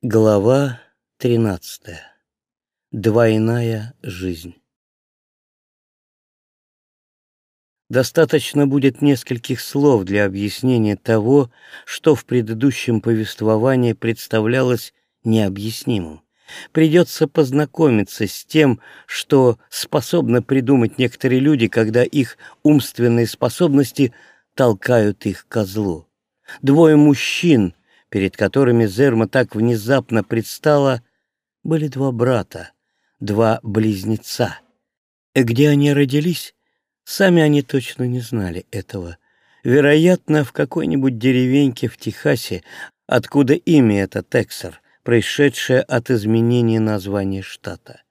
Глава 13. Двойная жизнь. Достаточно будет нескольких слов для объяснения того, что в предыдущем повествовании представлялось необъяснимым. Придется познакомиться с тем, что способны придумать некоторые люди, когда их умственные способности толкают их ко злу. Двое мужчин — перед которыми Зерма так внезапно предстала, были два брата, два близнеца. И где они родились, сами они точно не знали этого. Вероятно, в какой-нибудь деревеньке в Техасе, откуда имя это Тексер, происшедшее от изменения названия штата.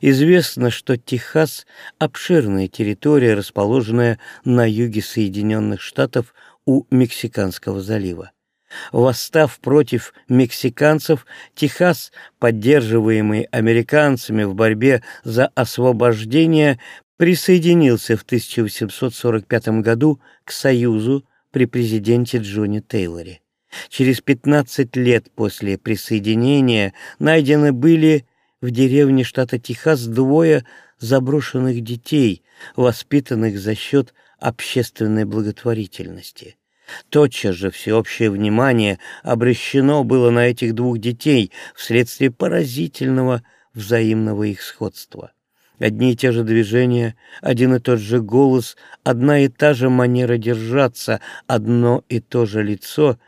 Известно, что Техас — обширная территория, расположенная на юге Соединенных Штатов у Мексиканского залива. Восстав против мексиканцев, Техас, поддерживаемый американцами в борьбе за освобождение, присоединился в 1845 году к Союзу при президенте Джонни Тейлоре. Через 15 лет после присоединения найдены были в деревне штата Техас двое заброшенных детей, воспитанных за счет общественной благотворительности. Тотчас же всеобщее внимание обращено было на этих двух детей вследствие поразительного взаимного их сходства. Одни и те же движения, один и тот же голос, одна и та же манера держаться, одно и то же лицо,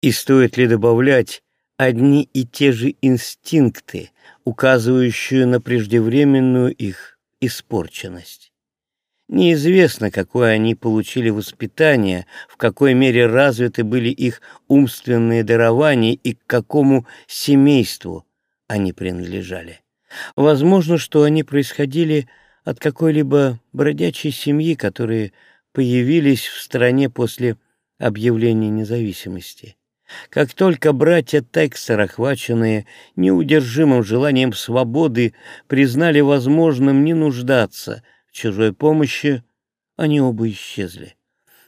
и стоит ли добавлять одни и те же инстинкты, указывающие на преждевременную их испорченность. Неизвестно, какое они получили воспитание, в какой мере развиты были их умственные дарования и к какому семейству они принадлежали. Возможно, что они происходили от какой-либо бродячей семьи, которые появились в стране после объявления независимости. Как только братья Тексер, охваченные неудержимым желанием свободы, признали возможным не нуждаться – чужой помощи, они оба исчезли.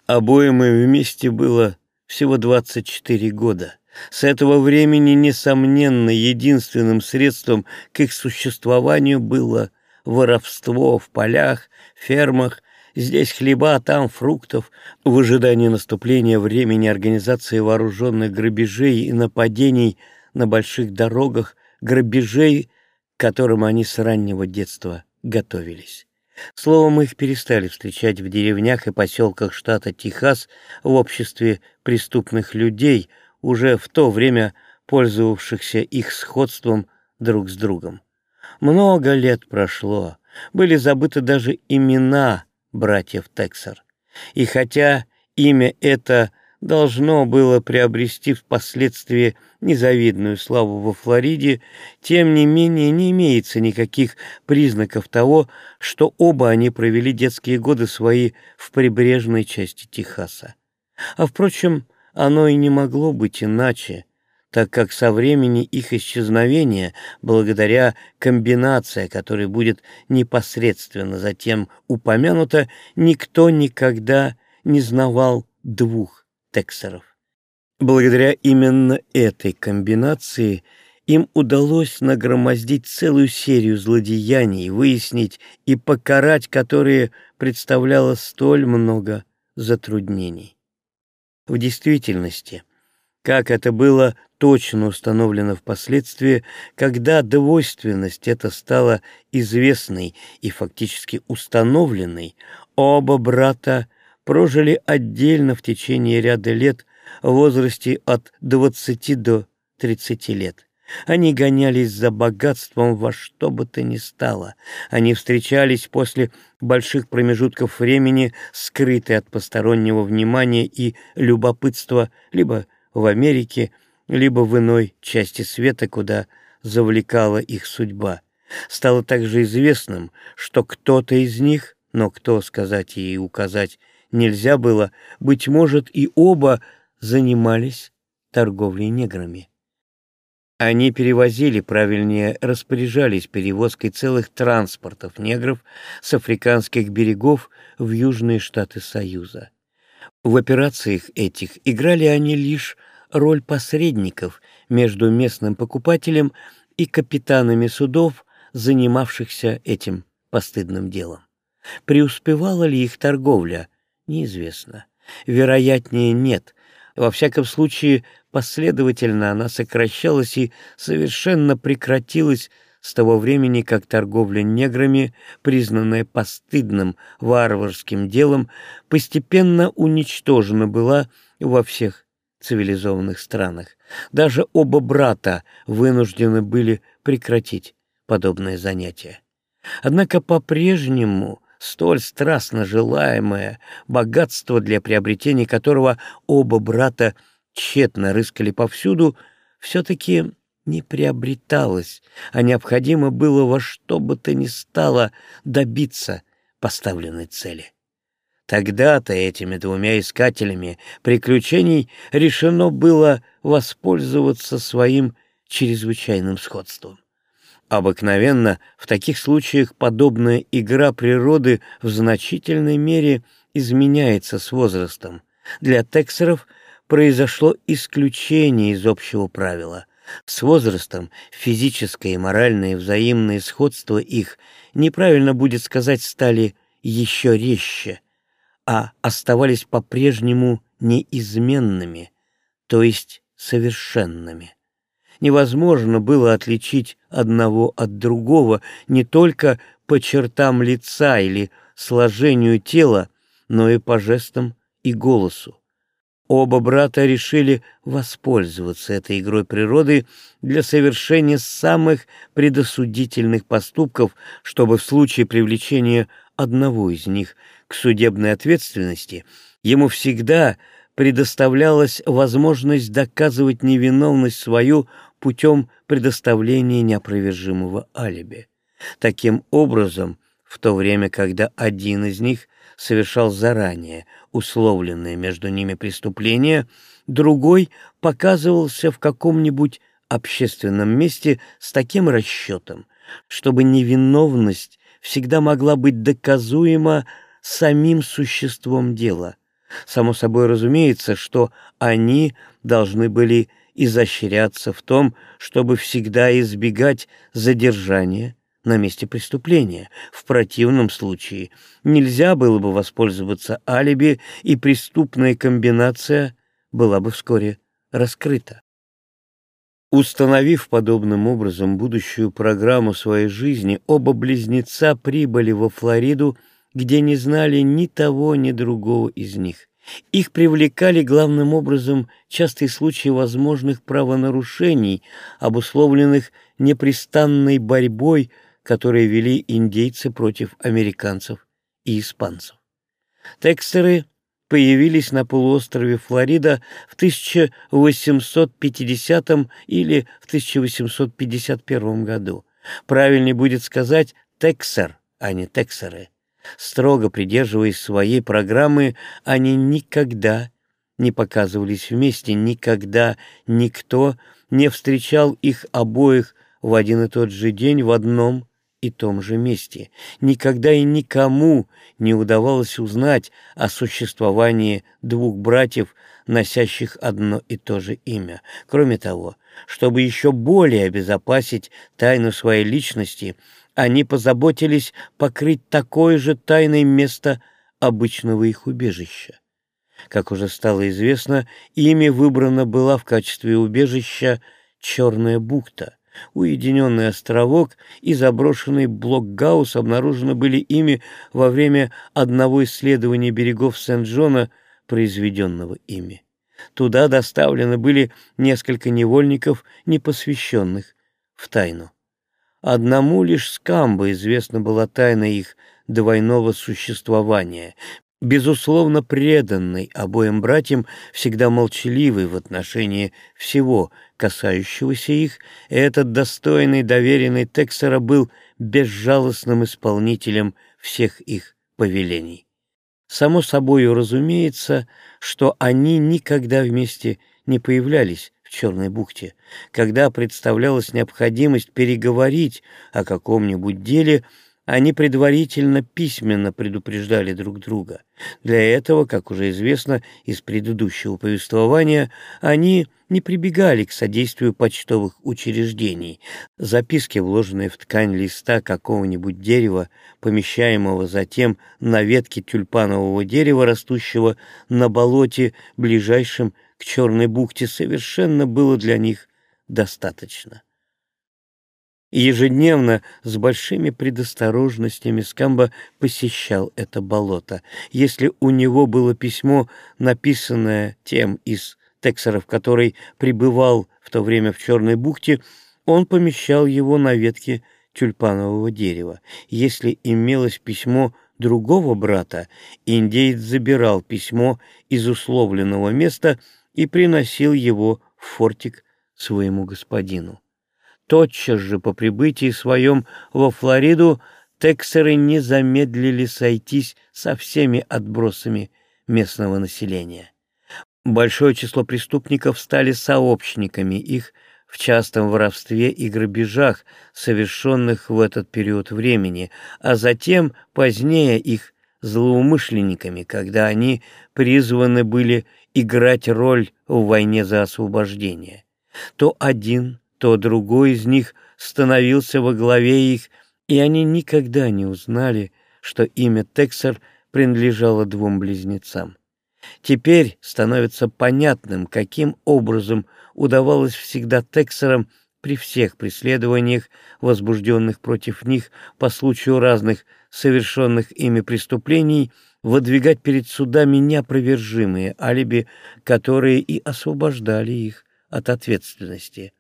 Обоим им вместе было всего 24 года. С этого времени, несомненно, единственным средством к их существованию было воровство в полях, фермах, здесь хлеба, там фруктов, в ожидании наступления времени организации вооруженных грабежей и нападений на больших дорогах, грабежей, к которым они с раннего детства готовились. Словом, их перестали встречать в деревнях и поселках штата Техас в обществе преступных людей, уже в то время пользовавшихся их сходством друг с другом. Много лет прошло, были забыты даже имена братьев Тексер. И хотя имя это должно было приобрести впоследствии незавидную славу во Флориде, тем не менее не имеется никаких признаков того, что оба они провели детские годы свои в прибрежной части Техаса. А, впрочем, оно и не могло быть иначе, так как со времени их исчезновения, благодаря комбинации, которая будет непосредственно затем упомянута, никто никогда не знавал двух тексеров. Благодаря именно этой комбинации им удалось нагромоздить целую серию злодеяний, выяснить и покарать которые представляло столь много затруднений. В действительности, как это было точно установлено впоследствии, когда двойственность эта стала известной и фактически установленной, оба брата прожили отдельно в течение ряда лет в возрасте от 20 до 30 лет. Они гонялись за богатством во что бы то ни стало. Они встречались после больших промежутков времени, скрытые от постороннего внимания и любопытства либо в Америке, либо в иной части света, куда завлекала их судьба. Стало также известным, что кто-то из них, но кто сказать и указать нельзя было, быть может, и оба занимались торговлей неграми. Они перевозили, правильнее, распоряжались перевозкой целых транспортов негров с африканских берегов в южные штаты Союза. В операциях этих играли они лишь роль посредников между местным покупателем и капитанами судов, занимавшихся этим постыдным делом. Преуспевала ли их торговля, неизвестно. Вероятнее нет. Во всяком случае, последовательно она сокращалась и совершенно прекратилась с того времени, как торговля неграми, признанная постыдным варварским делом, постепенно уничтожена была во всех цивилизованных странах. Даже оба брата вынуждены были прекратить подобное занятие. Однако по-прежнему столь страстно желаемое богатство, для приобретения которого оба брата тщетно рыскали повсюду, все-таки не приобреталось, а необходимо было во что бы то ни стало добиться поставленной цели. Тогда-то этими двумя искателями приключений решено было воспользоваться своим чрезвычайным сходством. Обыкновенно в таких случаях подобная игра природы в значительной мере изменяется с возрастом. Для тексеров произошло исключение из общего правила. С возрастом физическое и моральное взаимное сходство их, неправильно будет сказать, стали еще резче, а оставались по-прежнему неизменными, то есть совершенными невозможно было отличить одного от другого не только по чертам лица или сложению тела, но и по жестам и голосу. Оба брата решили воспользоваться этой игрой природы для совершения самых предосудительных поступков, чтобы в случае привлечения одного из них к судебной ответственности ему всегда предоставлялась возможность доказывать невиновность свою путем предоставления неопровержимого алиби. Таким образом, в то время, когда один из них совершал заранее условленное между ними преступление, другой показывался в каком-нибудь общественном месте с таким расчетом, чтобы невиновность всегда могла быть доказуема самим существом дела. Само собой разумеется, что они должны были изощряться в том, чтобы всегда избегать задержания на месте преступления. В противном случае нельзя было бы воспользоваться алиби, и преступная комбинация была бы вскоре раскрыта. Установив подобным образом будущую программу своей жизни, оба близнеца прибыли во Флориду, где не знали ни того, ни другого из них. Их привлекали главным образом частые случаи возможных правонарушений, обусловленных непрестанной борьбой, которые вели индейцы против американцев и испанцев. Текстеры появились на полуострове Флорида в 1850 или в 1851 году. Правильнее будет сказать «тексер», а не «тексеры». Строго придерживаясь своей программы, они никогда не показывались вместе, никогда никто не встречал их обоих в один и тот же день в одном и том же месте. Никогда и никому не удавалось узнать о существовании двух братьев, носящих одно и то же имя. Кроме того, чтобы еще более обезопасить тайну своей личности, они позаботились покрыть такое же тайное место обычного их убежища. Как уже стало известно, ими выбрано была в качестве убежища Черная бухта. Уединенный островок и заброшенный блокгаус обнаружены были ими во время одного исследования берегов Сент-Джона, произведенного ими. Туда доставлены были несколько невольников, непосвященных в тайну. Одному лишь Скамбо известна была тайна их двойного существования. Безусловно, преданный обоим братьям, всегда молчаливый в отношении всего, касающегося их, этот достойный доверенный Тексера был безжалостным исполнителем всех их повелений. Само собою разумеется, что они никогда вместе не появлялись, в Черной бухте, когда представлялась необходимость переговорить о каком-нибудь деле, они предварительно письменно предупреждали друг друга. Для этого, как уже известно из предыдущего повествования, они не прибегали к содействию почтовых учреждений. Записки, вложенные в ткань листа какого-нибудь дерева, помещаемого затем на ветке тюльпанового дерева, растущего на болоте, ближайшем к Черной бухте, совершенно было для них достаточно. Ежедневно с большими предосторожностями Скамба посещал это болото. Если у него было письмо, написанное тем из тексеров, который пребывал в то время в Черной бухте, он помещал его на ветке тюльпанового дерева. Если имелось письмо другого брата, индеец забирал письмо из условленного места и приносил его в фортик своему господину. Тотчас же по прибытии своем во Флориду тексеры не замедлили сойтись со всеми отбросами местного населения. Большое число преступников стали сообщниками их в частом воровстве и грабежах, совершенных в этот период времени, а затем позднее их злоумышленниками, когда они призваны были играть роль в войне за освобождение. То один, то другой из них становился во главе их, и они никогда не узнали, что имя Тексер принадлежало двум близнецам. Теперь становится понятным, каким образом удавалось всегда Тексерам при всех преследованиях, возбужденных против них по случаю разных совершенных ими преступлений, выдвигать перед судами неопровержимые алиби, которые и освобождали их от ответственности.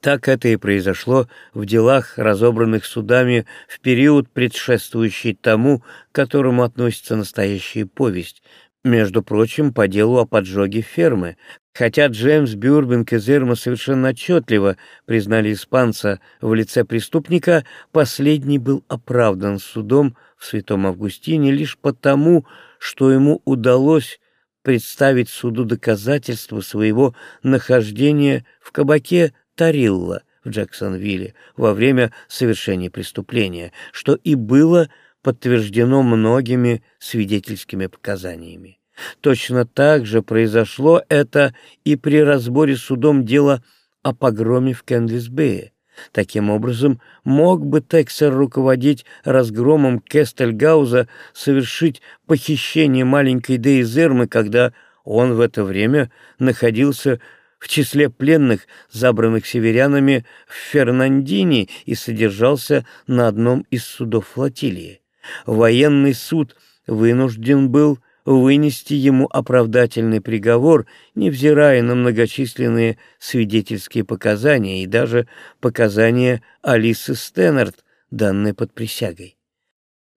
Так это и произошло в делах, разобранных судами в период, предшествующий тому, к которому относится настоящая повесть, между прочим, по делу о поджоге фермы. Хотя Джеймс Бюрбинг и Зерма совершенно отчетливо признали испанца в лице преступника, последний был оправдан судом в Святом Августине лишь потому, что ему удалось представить суду доказательства своего нахождения в кабаке Тарилла в Джексонвилле во время совершения преступления, что и было подтверждено многими свидетельскими показаниями. Точно так же произошло это и при разборе судом дела о погроме в Кендлисбее. Таким образом, мог бы Тексер руководить разгромом Кестельгауза, совершить похищение маленькой Дейзермы, когда он в это время находился в числе пленных, забранных северянами в Фернандине и содержался на одном из судов флотилии. Военный суд вынужден был вынести ему оправдательный приговор, невзирая на многочисленные свидетельские показания и даже показания Алисы Стэннерт, данные под присягой.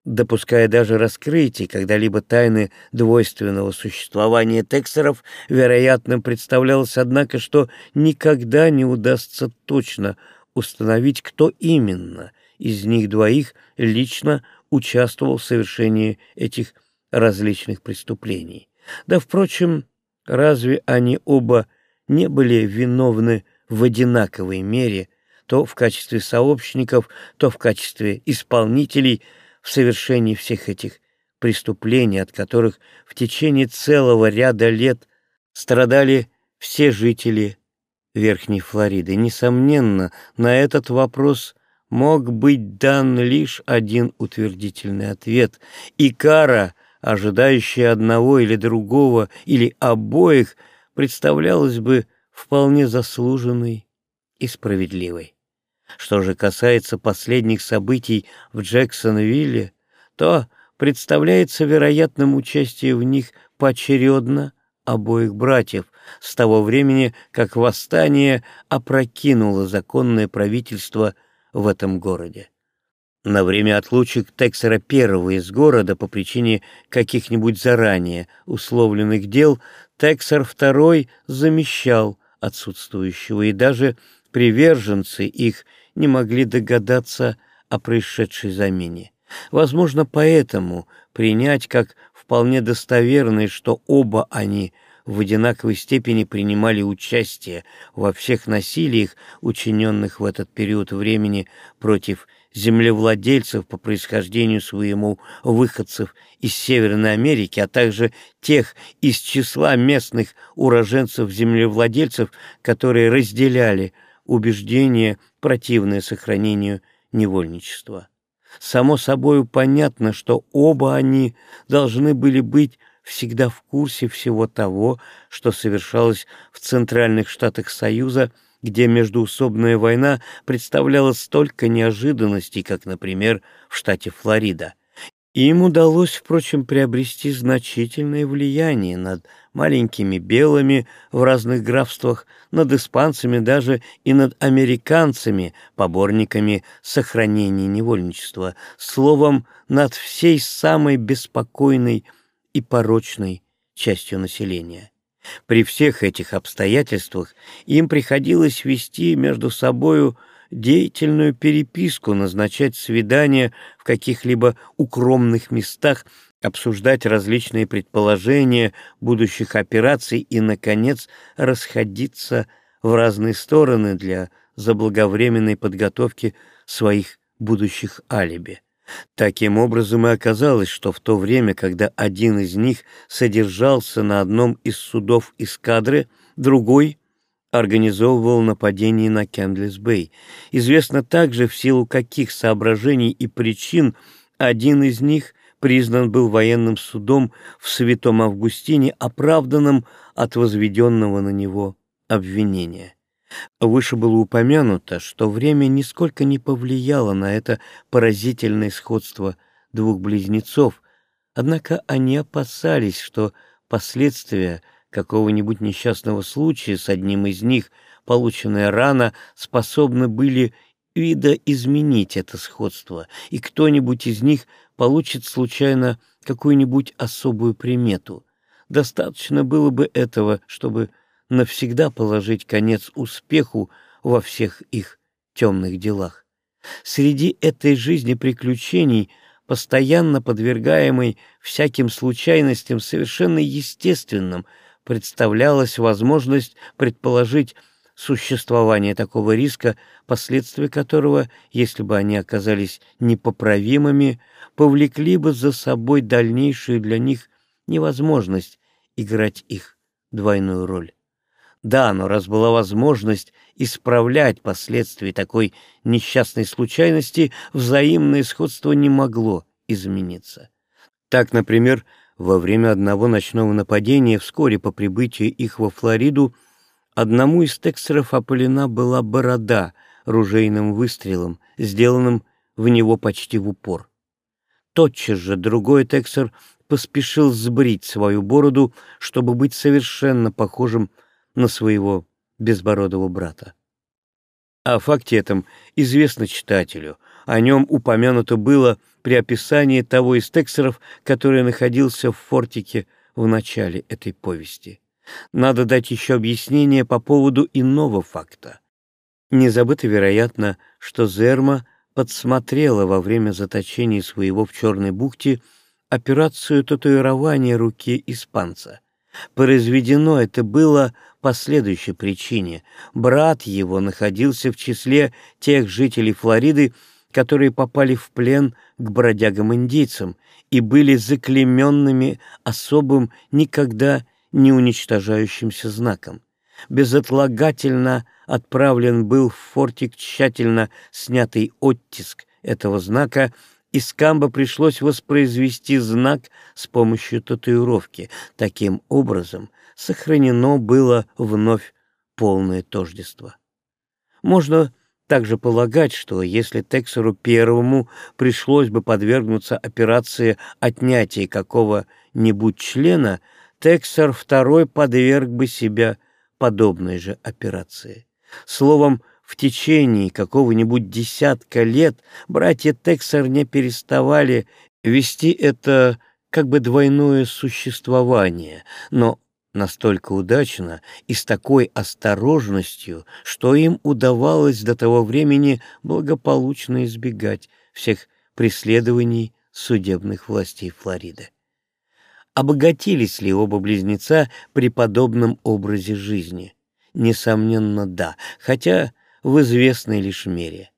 Допуская даже раскрытие когда-либо тайны двойственного существования тексеров, вероятно, представлялось, однако, что никогда не удастся точно установить, кто именно из них двоих лично участвовал в совершении этих различных преступлений. Да, впрочем, разве они оба не были виновны в одинаковой мере, то в качестве сообщников, то в качестве исполнителей – в совершении всех этих преступлений, от которых в течение целого ряда лет страдали все жители Верхней Флориды. Несомненно, на этот вопрос мог быть дан лишь один утвердительный ответ, и кара, ожидающая одного или другого, или обоих, представлялась бы вполне заслуженной и справедливой. Что же касается последних событий в Джексонвилле, то представляется вероятным участие в них поочередно обоих братьев с того времени, как восстание опрокинуло законное правительство в этом городе. На время отлучек Тексера первого из города по причине каких-нибудь заранее условленных дел Тексер второй замещал отсутствующего, и даже приверженцы их не могли догадаться о происшедшей замене. Возможно, поэтому принять как вполне достоверное, что оба они в одинаковой степени принимали участие во всех насилиях, учиненных в этот период времени против землевладельцев по происхождению своему выходцев из Северной Америки, а также тех из числа местных уроженцев-землевладельцев, которые разделяли убеждения, противные сохранению невольничества. Само собой понятно, что оба они должны были быть всегда в курсе всего того, что совершалось в Центральных Штатах Союза – где междуусобная война представляла столько неожиданностей, как, например, в штате Флорида. Им удалось, впрочем, приобрести значительное влияние над маленькими белыми в разных графствах, над испанцами даже и над американцами, поборниками сохранения невольничества, словом, над всей самой беспокойной и порочной частью населения. При всех этих обстоятельствах им приходилось вести между собою деятельную переписку, назначать свидания в каких-либо укромных местах, обсуждать различные предположения будущих операций и, наконец, расходиться в разные стороны для заблаговременной подготовки своих будущих алиби. Таким образом и оказалось, что в то время, когда один из них содержался на одном из судов эскадры, другой организовывал нападение на Кэмдлес-Бей. Известно также, в силу каких соображений и причин один из них признан был военным судом в Святом Августине, оправданным от возведенного на него обвинения. Выше было упомянуто, что время нисколько не повлияло на это поразительное сходство двух близнецов, однако они опасались, что последствия какого-нибудь несчастного случая с одним из них, полученная рана, способны были видоизменить это сходство, и кто-нибудь из них получит случайно какую-нибудь особую примету. Достаточно было бы этого, чтобы навсегда положить конец успеху во всех их темных делах. Среди этой жизни приключений, постоянно подвергаемой всяким случайностям совершенно естественным, представлялась возможность предположить существование такого риска, последствия которого, если бы они оказались непоправимыми, повлекли бы за собой дальнейшую для них невозможность играть их двойную роль. Да, но раз была возможность исправлять последствия такой несчастной случайности, взаимное сходство не могло измениться. Так, например, во время одного ночного нападения вскоре по прибытию их во Флориду одному из тексеров опалена была борода ружейным выстрелом, сделанным в него почти в упор. Тотчас же другой тексер поспешил сбрить свою бороду, чтобы быть совершенно похожим на своего безбородого брата. О факте этом известно читателю, о нем упомянуто было при описании того из тексеров, который находился в фортике в начале этой повести. Надо дать еще объяснение по поводу иного факта. Не забыто, вероятно, что Зерма подсмотрела во время заточения своего в Черной бухте операцию татуирования руки испанца. Произведено это было по следующей причине. Брат его находился в числе тех жителей Флориды, которые попали в плен к бродягам-индейцам и были заклеменными особым, никогда не уничтожающимся знаком. Безотлагательно отправлен был в фортик тщательно снятый оттиск этого знака, и Скамбо пришлось воспроизвести знак с помощью татуировки. Таким образом, сохранено было вновь полное тождество. Можно также полагать, что если Тексеру первому пришлось бы подвергнуться операции отнятия какого-нибудь члена, Тексер второй подверг бы себя подобной же операции. Словом, в течение какого-нибудь десятка лет братья Тексер не переставали вести это как бы двойное существование, но настолько удачно и с такой осторожностью, что им удавалось до того времени благополучно избегать всех преследований судебных властей Флориды. Обогатились ли оба близнеца при подобном образе жизни? Несомненно, да, хотя в известной лишь мере.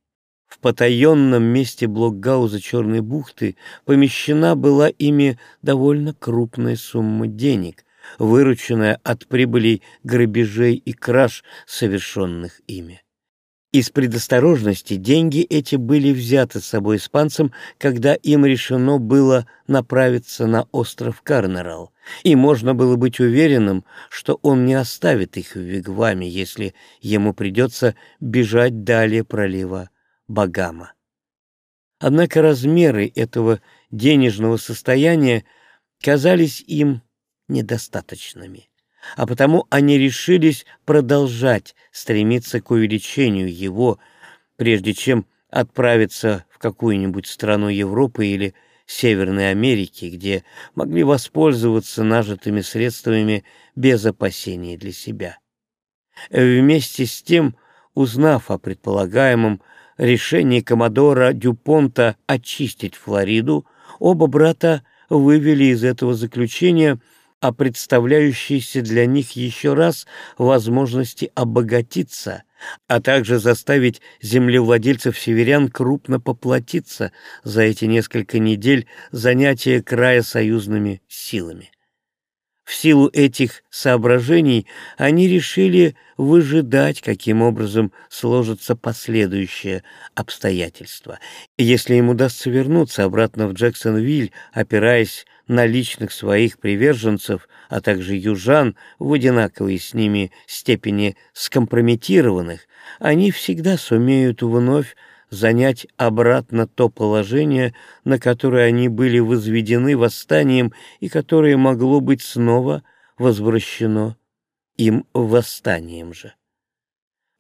в потаенном месте блокгауза Черной бухты помещена была ими довольно крупная сумма денег, вырученная от прибылей грабежей и краж, совершенных ими. Из предосторожности деньги эти были взяты с собой испанцам, когда им решено было направиться на остров Карнерал, и можно было быть уверенным, что он не оставит их в Вигваме, если ему придется бежать далее пролива Багама. Однако размеры этого денежного состояния казались им недостаточными а потому они решились продолжать стремиться к увеличению его, прежде чем отправиться в какую-нибудь страну Европы или Северной Америки, где могли воспользоваться нажитыми средствами без опасений для себя. Вместе с тем, узнав о предполагаемом решении коммодора Дюпонта очистить Флориду, оба брата вывели из этого заключения – о представляющейся для них еще раз возможности обогатиться, а также заставить землевладельцев-северян крупно поплатиться за эти несколько недель занятия края союзными силами. В силу этих соображений они решили выжидать, каким образом сложатся последующие обстоятельства. Если им удастся вернуться обратно в Джексонвиль, опираясь на личных своих приверженцев, а также южан в одинаковой с ними степени скомпрометированных, они всегда сумеют вновь занять обратно то положение, на которое они были возведены восстанием и которое могло быть снова возвращено им восстанием же.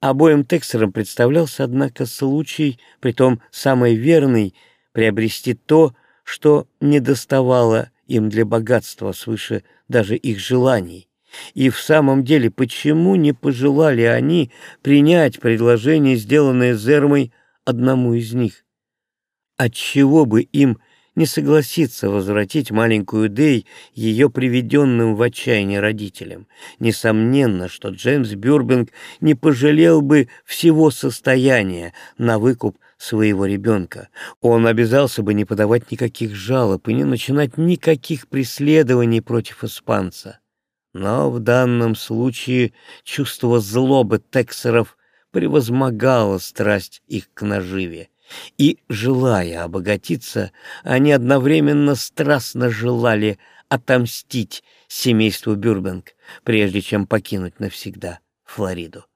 Обоим текстерам представлялся, однако, случай, притом самый верный, приобрести то, что недоставало им для богатства свыше даже их желаний. И в самом деле, почему не пожелали они принять предложение, сделанное Зермой одному из них. Отчего бы им не согласиться возвратить маленькую Дей ее приведенным в отчаяние родителям? Несомненно, что Джеймс Бюрбинг не пожалел бы всего состояния на выкуп своего ребенка. Он обязался бы не подавать никаких жалоб и не начинать никаких преследований против испанца. Но в данном случае чувство злобы тексеров превозмогала страсть их к наживе. И, желая обогатиться, они одновременно страстно желали отомстить семейству Бюрбенг, прежде чем покинуть навсегда Флориду.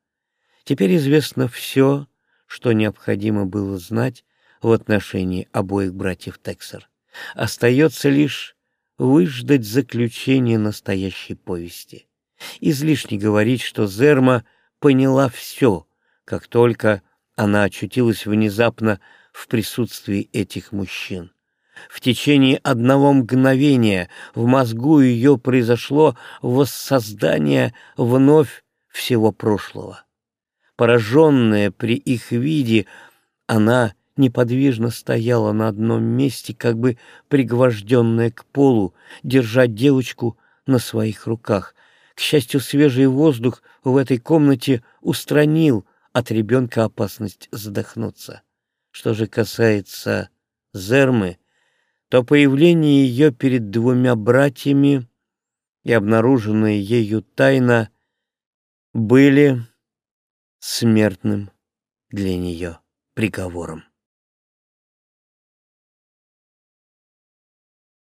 Теперь известно все, что необходимо было знать в отношении обоих братьев Тексер. Остается лишь выждать заключение настоящей повести. Излишне говорить, что Зерма поняла все, как только она очутилась внезапно в присутствии этих мужчин. В течение одного мгновения в мозгу ее произошло воссоздание вновь всего прошлого. Пораженная при их виде, она неподвижно стояла на одном месте, как бы пригвожденная к полу, держа девочку на своих руках. К счастью, свежий воздух в этой комнате устранил от ребенка опасность задохнуться. Что же касается Зермы, то появление ее перед двумя братьями и обнаруженная ею тайна были смертным для нее приговором.